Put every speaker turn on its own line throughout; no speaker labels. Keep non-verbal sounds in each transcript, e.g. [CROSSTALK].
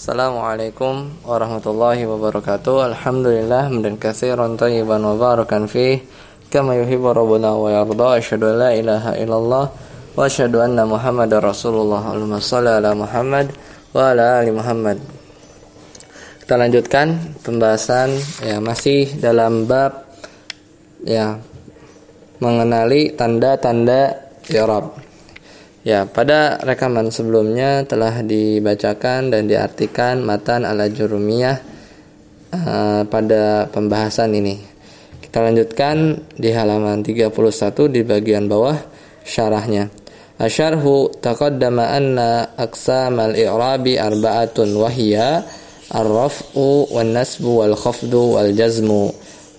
Assalamualaikum warahmatullahi wabarakatuh. Alhamdulillah Hamdan kathiran tayyiban wa barakan fih. Kama yuhibu rabbuna wa yarda Asyhadu an la ilaha illallah Wa asyhadu anna muhammad rasulullah. Allahumma salli ala Muhammad Wa ala ali Muhammad. Kita lanjutkan pembahasan ya Masih dalam bab Ya Mengenali tanda-tanda Arab Ya, pada rekaman sebelumnya telah dibacakan dan diartikan matan ala jurumiyah uh, pada pembahasan ini. Kita lanjutkan di halaman 31 di bagian bawah syarahnya. Asyarhu taqaddama anna aqsam al-i'rabi arba'atun wahiyya ar-raf'u wan-nasbu wal-khafdu wal-jazmu.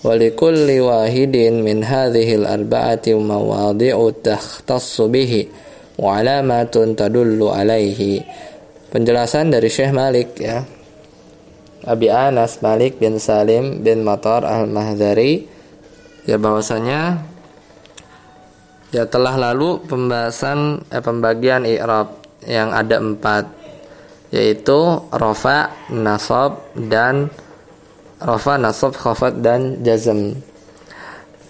ولكل واحد من هذه الأربعة مواضع تختص به wa alamatun tadullu alaihi. Penjelasan dari Syekh Malik ya. Abi Anas Malik bin Salim bin Matar Al-Mahdari ya bahwasanya ya telah lalu pembahasan eh, pembagian i'rab yang ada empat yaitu rofa, nasab dan rofa, nasab, khafat dan jazm.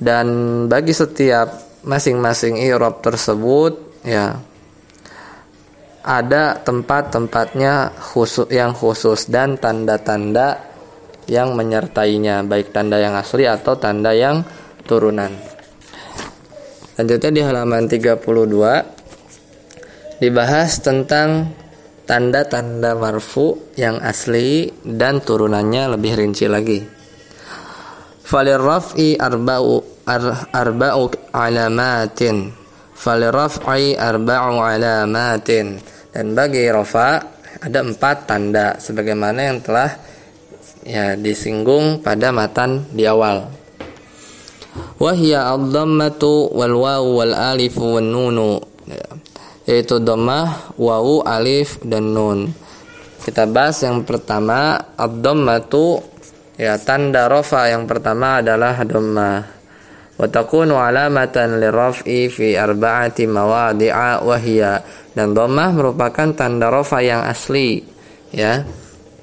Dan bagi setiap masing-masing i'rab tersebut ya ada tempat-tempatnya khusus yang khusus dan tanda-tanda yang menyertainya baik tanda yang asli atau tanda yang turunan. Lanjutnya di halaman 32 dibahas tentang tanda-tanda marfu yang asli dan turunannya lebih rinci lagi. Falir raf'i arba'u ar, arba'u alamatin faliraf'i arba'u alamatin. Dan bagi rafa ada empat tanda sebagaimana yang telah ya disinggung pada matan di awal. Wahya ad-dhammatu wal wawu wal alif wan nunu. Yaitu dhammah wawu alif dan nun. Kita bahas yang pertama ad-dhammatu ya tanda rafa yang pertama adalah dhammah وتكون علامة للرفع في أربعة مواضع وهي dan dhammah merupakan tanda rafa yang asli ya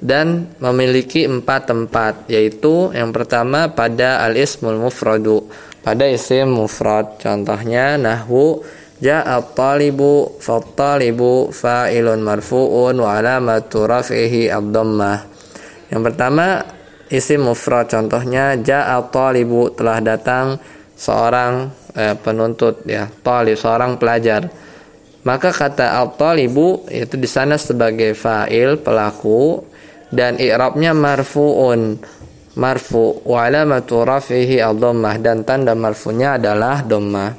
dan memiliki empat tempat yaitu yang pertama pada al-ismul mufradu pada isim mufrad contohnya nahwu ja'a talibu fattalibu fa'ilun marfu'un wa alamatu raf'ihi ad-dhammah yang pertama isim mufrad contohnya ja'a talibu telah datang seorang eh, penuntut ya talib seorang pelajar maka kata al-talibu itu di sana sebagai fa'il pelaku dan i'rabnya marfuun marfu wa alamatu rafihi al-dhammah dan tanda marfunya adalah dhammah.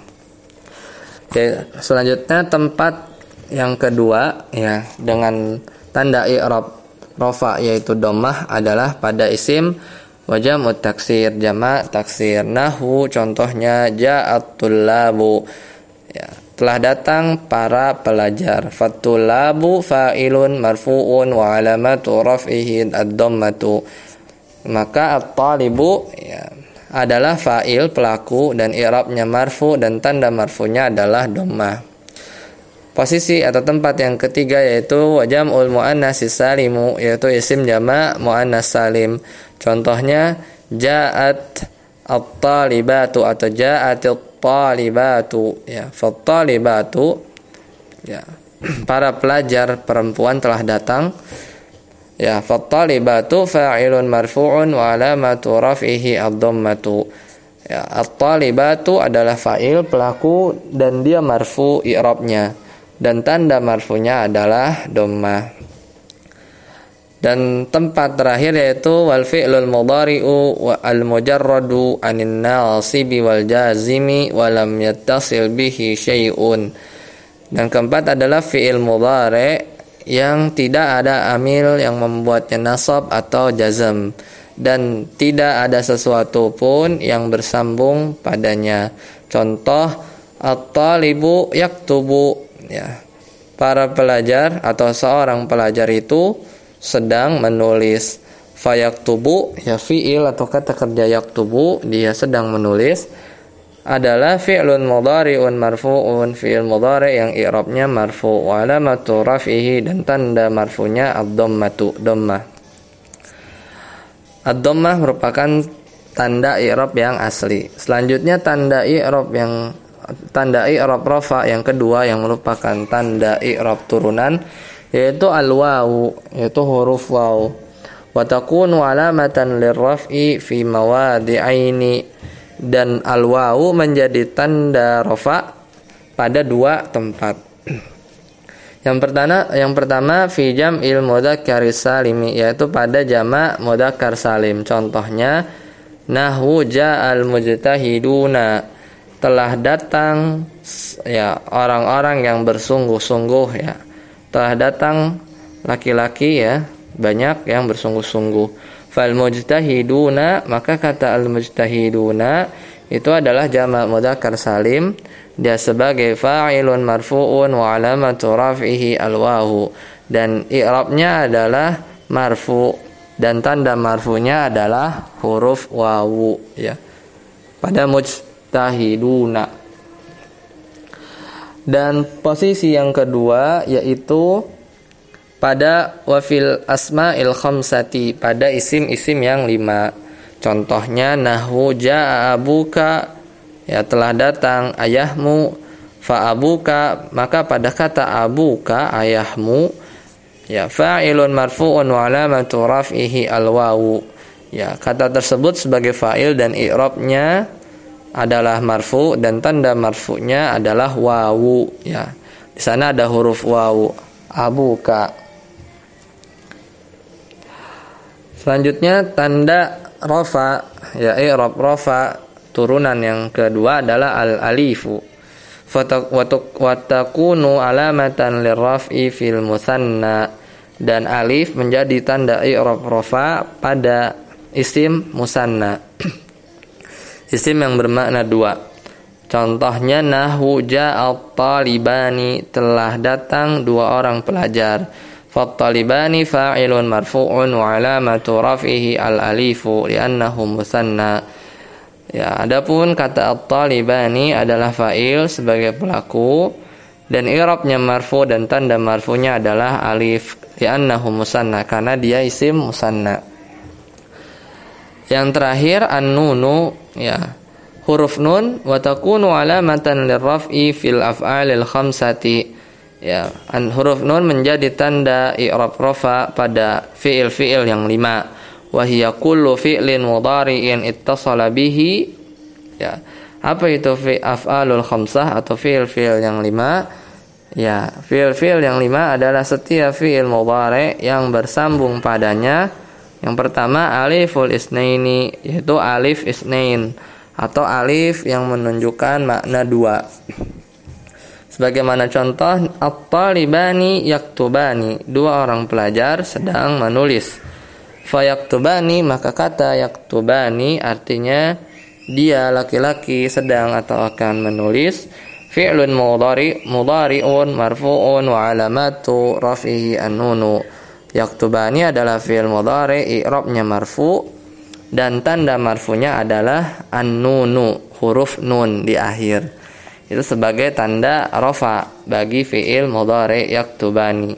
Oke, selanjutnya tempat yang kedua ya dengan tanda i'rab rafa yaitu dhammah adalah pada isim Wajah taksir jamak taksir nahu contohnya ja'at tullabu. Ya telah datang para pelajar. Fatulabu fa'ilun marfu'un wa alamatu raf'ihi ad-dhammatu maka at-talibu ya adalah fa'il pelaku dan i'rabnya marfu dan tanda marfunya adalah dhammah. Posisi atau tempat yang ketiga yaitu wajamul muannas salimu yaitu isim jamak muannas salim Contohnya ja'at at-talibatu atau ja'at at-talibatu. Ya, fat-talibatu. Ya, para pelajar perempuan telah datang. Ya fat-talibatu fa'ilun marfu'un wa alamatu raf'ihi ad-dhammatu ya at-talibatu adalah fa'il pelaku dan dia marfu i'rabnya. Dan tanda marfunya adalah dhammah dan tempat terakhir yaitu wal fi'lul mudhari'u wa al mujarradu anin nasibi wal jazimi wa lam yattasil bihi syai'un. Dan keempat adalah fi'il mudhari yang tidak ada amil yang membuatnya nasab atau jazm dan tidak ada sesuatu pun yang bersambung padanya. Contoh at-talibu yaktubu. Ya. Para pelajar atau seorang pelajar itu sedang menulis fayak tubuh ya fiil atau kata kerja yak tubuh dia sedang menulis adalah fi'lun mudhari'un marfu'un fi'il mudhari' yang i'rabnya marfu' wa alamatu raf'ihi dan tanda marfu'nya ad-dhammatu dhammah. Ad-dhammah merupakan tanda i'rab yang asli. Selanjutnya tanda i'rab yang tanda i'rab rafa yang kedua yang merupakan tanda i'rab turunan yaitu al-wawu yaitu huruf waw wa takunu alamatan lirraf'i fi mawadi'aini dan al wawu menjadi tanda rofa pada dua tempat. [CLEARS THROAT] Yang pertama, yang pertama fi jam'il mudzakkar salimi yaitu pada jamak mudzakkar salim. Contohnya nahwu ja'al mujtahiduna telah datang ya orang-orang yang bersungguh-sungguh ya. Telah datang laki-laki ya, banyak yang bersungguh-sungguh. Fal mujtahiduna maka kata al mujtahiduna itu adalah jamak mudzakkar salim. Dia sebagai fa'ilun marfu'un wa alamatu raf'ihi al wawu dan i'rabnya adalah marfu dan tanda marfunya adalah huruf wawu ya. Pada mujtahiduna dan posisi yang kedua yaitu pada wafil asma'il khamsati pada isim-isim yang lima. Contohnya nahwu ja'a abuka ya telah datang ayahmu fa abuka maka pada kata abuka ayahmu ya fa'ilun marfu'un wa alamatu raf'ihi alwawu ya kata tersebut sebagai fa'il dan i'rabnya adalah marfu dan tanda marfu'nya adalah wawu ya. Di sana ada huruf wawu. Abuka. Selanjutnya tanda rofa ya i'rab rofa turunan yang kedua adalah al alifu watakunu alamatan lirraf'i fil musanna. Dan alif menjadi tanda i'rab rofa pada isim musanna [CLEARS THROAT] Isim yang bermakna dua. Contohnya nahwu ja'a talibani telah datang dua orang pelajar. Fattalibani fa'ilun marfu'un wa alamatu raf'ihi al-alifu li'annahu musanna. Ya, adapun kata at-talibani adalah fa'il sebagai pelaku dan i'rabnya marfu dan tanda marfunya adalah alif li'annahu musanna karena dia isim musanna. Yang terakhir an-nunu ya. Huruf nun wa takunu alamatan lirraf'i fil af'alil khamsati. Ya. An huruf nun menjadi tanda i'rab rafa pada fiil-fiil yang lima. Wa hiya kullu fi'lin mudhari'in ittasala bihi. Ya. Apa itu fi af'alul khamsah atau fiil-fiil yang lima? Ya. Fiil-fiil yang lima adalah setiap fiil mudhari yang bersambung padanya yang pertama aliful isnaini yaitu alif isnain atau alif yang menunjukkan makna dua Sebagaimana contoh at-talibani yaktubani, dua orang pelajar sedang menulis. Fayaktubani maka kata yaktubani artinya dia laki-laki sedang atau akan menulis fi'lun mudhari mudhari'un marfu'un wa alamatu rafihi an-nunu. Yaktubani adalah fi'il mudhari i'rabnya marfu dan tanda marfunya adalah an-nunu, huruf nun di akhir itu sebagai tanda rofa bagi fiil mudhari yaktubani.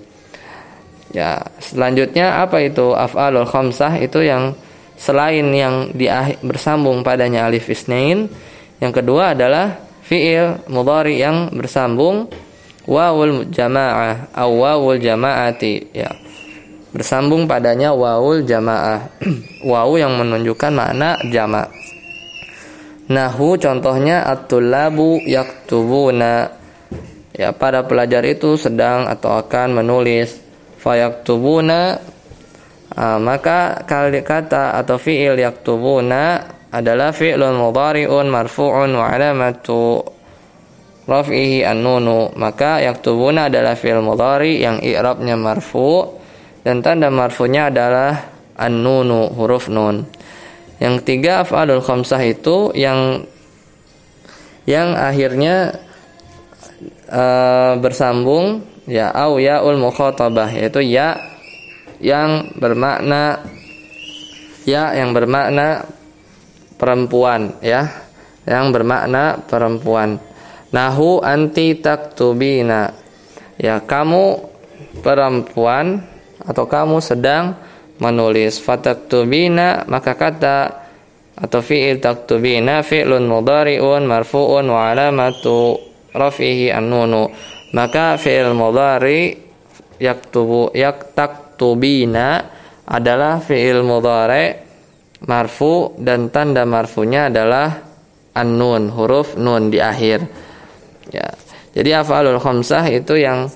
Ya, selanjutnya apa itu af'alul khamsah itu yang selain yang di bersambung padanya alif isnain. Yang kedua adalah fiil mudhari yang bersambung wawul jamaah atau wawul jamaati ya. Bersambung padanya wawul jamaah. [CLEARS THROAT] wawu yang menunjukkan makna jama'. Nahu contohnya at-tullabu yaktubuna. Ya, para pelajar itu sedang atau akan menulis. Fayaktubuna uh, maka kata atau fi'il yaktubuna adalah fi'lun mudhari'un marfu'un wa alamatu raf'ihi an-nunu. Maka yaktubuna adalah fi'il mudhari yang i'rabnya marfu' dan tanda marfu'nya adalah an-nunu huruf nun. Yang ketiga af'alul khamsah itu yang yang akhirnya uh, bersambung ya au yaul mukhatabah yaitu ya yang bermakna ya yang bermakna perempuan ya yang bermakna perempuan. Nahu anti taktubina. Ya, kamu perempuan atau kamu sedang menulis fataktubina maka kata atau fi'il taktubina fi'lun mudhari'un marfu'un wa alamatu rafihi an-nunu maka fi'il mudhari yaktubu yak taktubina adalah fi'il mudhari marfu dan tanda marfunya adalah an-nun huruf nun di akhir Ya. Jadi afalul khamsah itu yang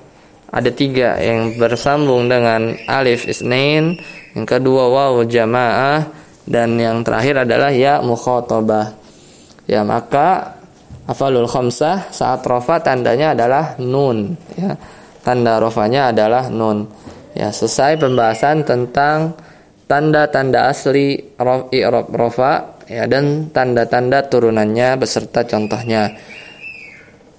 ada tiga yang bersambung dengan alif isnain, yang kedua waw jamaah dan yang terakhir adalah ya mukhatabah. Ya, maka afalul khamsah saat rofa tandanya adalah nun ya. Tanda rofanya adalah nun. Ya, selesai pembahasan tentang tanda-tanda asli i'rab rofa ya dan tanda-tanda turunannya beserta contohnya.